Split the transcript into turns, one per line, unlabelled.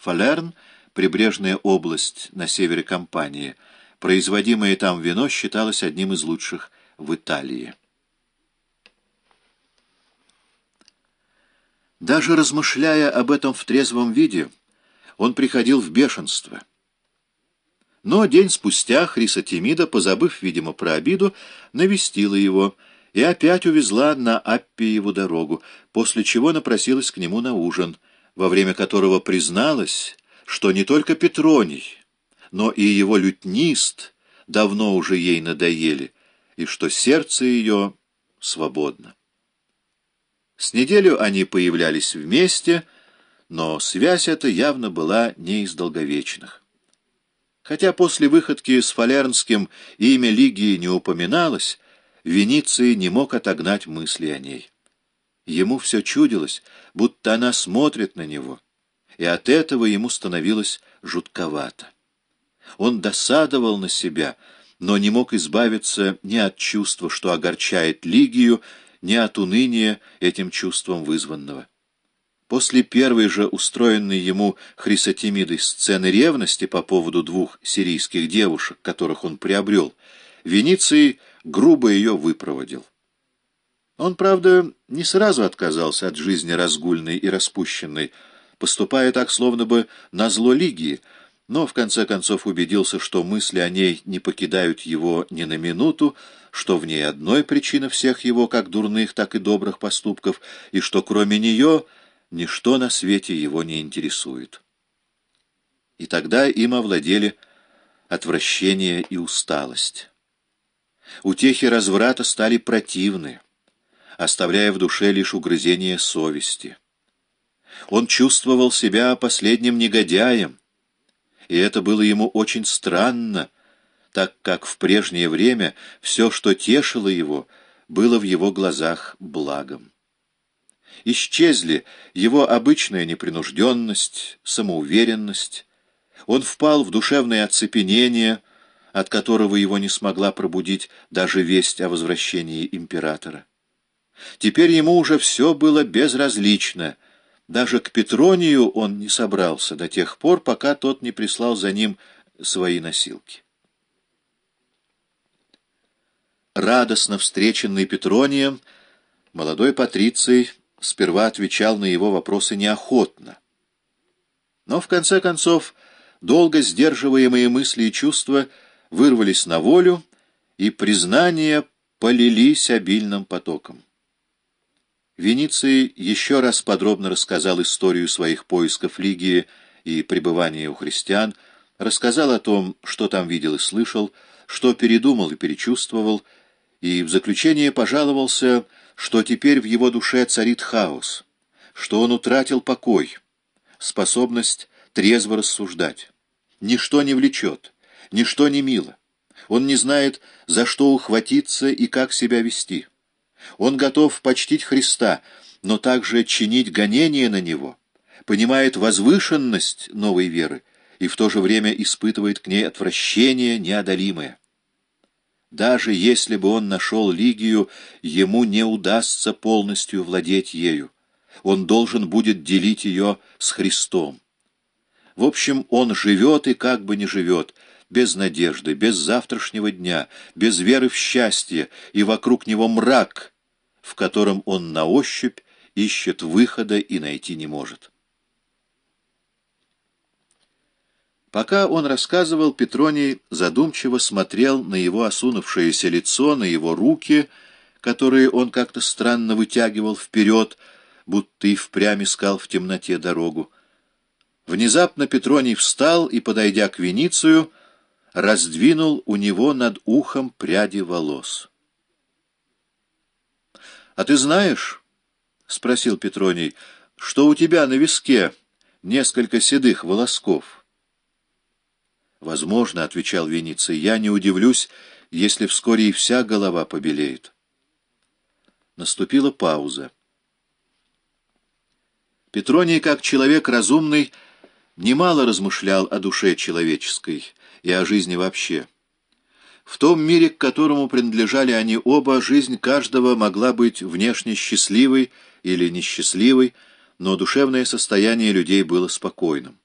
Фалерн, прибрежная область на севере Кампании. Производимое там вино считалось одним из лучших в Италии. Даже размышляя об этом в трезвом виде, он приходил в бешенство. Но день спустя Хрисотемида, позабыв, видимо, про обиду, навестила его и опять увезла на Аппиеву дорогу, после чего напросилась к нему на ужин, во время которого призналась, что не только Петроний, но и его лютнист давно уже ей надоели, и что сердце ее свободно. С неделю они появлялись вместе, но связь эта явно была не из долговечных. Хотя после выходки с Фалернским имя Лигии не упоминалось, Вениций не мог отогнать мысли о ней. Ему все чудилось, будто она смотрит на него, и от этого ему становилось жутковато. Он досадовал на себя, но не мог избавиться ни от чувства, что огорчает Лигию, ни от уныния этим чувством вызванного. После первой же устроенной ему Хрисотемидой сцены ревности по поводу двух сирийских девушек, которых он приобрел, Вениций грубо ее выпроводил. Он, правда, не сразу отказался от жизни разгульной и распущенной, поступая так, словно бы на зло Лигии, но в конце концов убедился, что мысли о ней не покидают его ни на минуту, что в ней одной причина всех его как дурных, так и добрых поступков, и что кроме нее ничто на свете его не интересует. И тогда им овладели отвращение и усталость. Утехи разврата стали противны, оставляя в душе лишь угрызение совести. Он чувствовал себя последним негодяем, и это было ему очень странно, так как в прежнее время все, что тешило его, было в его глазах благом. Исчезли его обычная непринужденность, самоуверенность. Он впал в душевное оцепенение, от которого его не смогла пробудить даже весть о возвращении императора. Теперь ему уже все было безразлично. Даже к Петронию он не собрался до тех пор, пока тот не прислал за ним свои носилки радостно встреченный Петронием, молодой Патриций сперва отвечал на его вопросы неохотно. Но в конце концов долго сдерживаемые мысли и чувства вырвались на волю, и признания полились обильным потоком. Вениций еще раз подробно рассказал историю своих поисков Лигии и пребывания у христиан, рассказал о том, что там видел и слышал, что передумал и перечувствовал, и в заключение пожаловался, что теперь в его душе царит хаос, что он утратил покой, способность трезво рассуждать. Ничто не влечет, ничто не мило. Он не знает, за что ухватиться и как себя вести. Он готов почтить Христа, но также чинить гонения на Него, понимает возвышенность новой веры и в то же время испытывает к ней отвращение неодолимое. Даже если бы он нашел Лигию, ему не удастся полностью владеть ею. Он должен будет делить ее с Христом. В общем, он живет и как бы не живет, без надежды, без завтрашнего дня, без веры в счастье, и вокруг него мрак, в котором он на ощупь ищет выхода и найти не может. Пока он рассказывал, Петроний задумчиво смотрел на его осунувшееся лицо, на его руки, которые он как-то странно вытягивал вперед, будто и впрямь искал в темноте дорогу. Внезапно Петроний встал и, подойдя к Веницию, раздвинул у него над ухом пряди волос. — А ты знаешь, — спросил Петроний, — что у тебя на виске несколько седых волосков? — «Возможно», — отвечал Вениций, — «я не удивлюсь, если вскоре и вся голова побелеет». Наступила пауза. Петроний, как человек разумный, немало размышлял о душе человеческой и о жизни вообще. В том мире, к которому принадлежали они оба, жизнь каждого могла быть внешне счастливой или несчастливой, но душевное состояние людей было спокойным.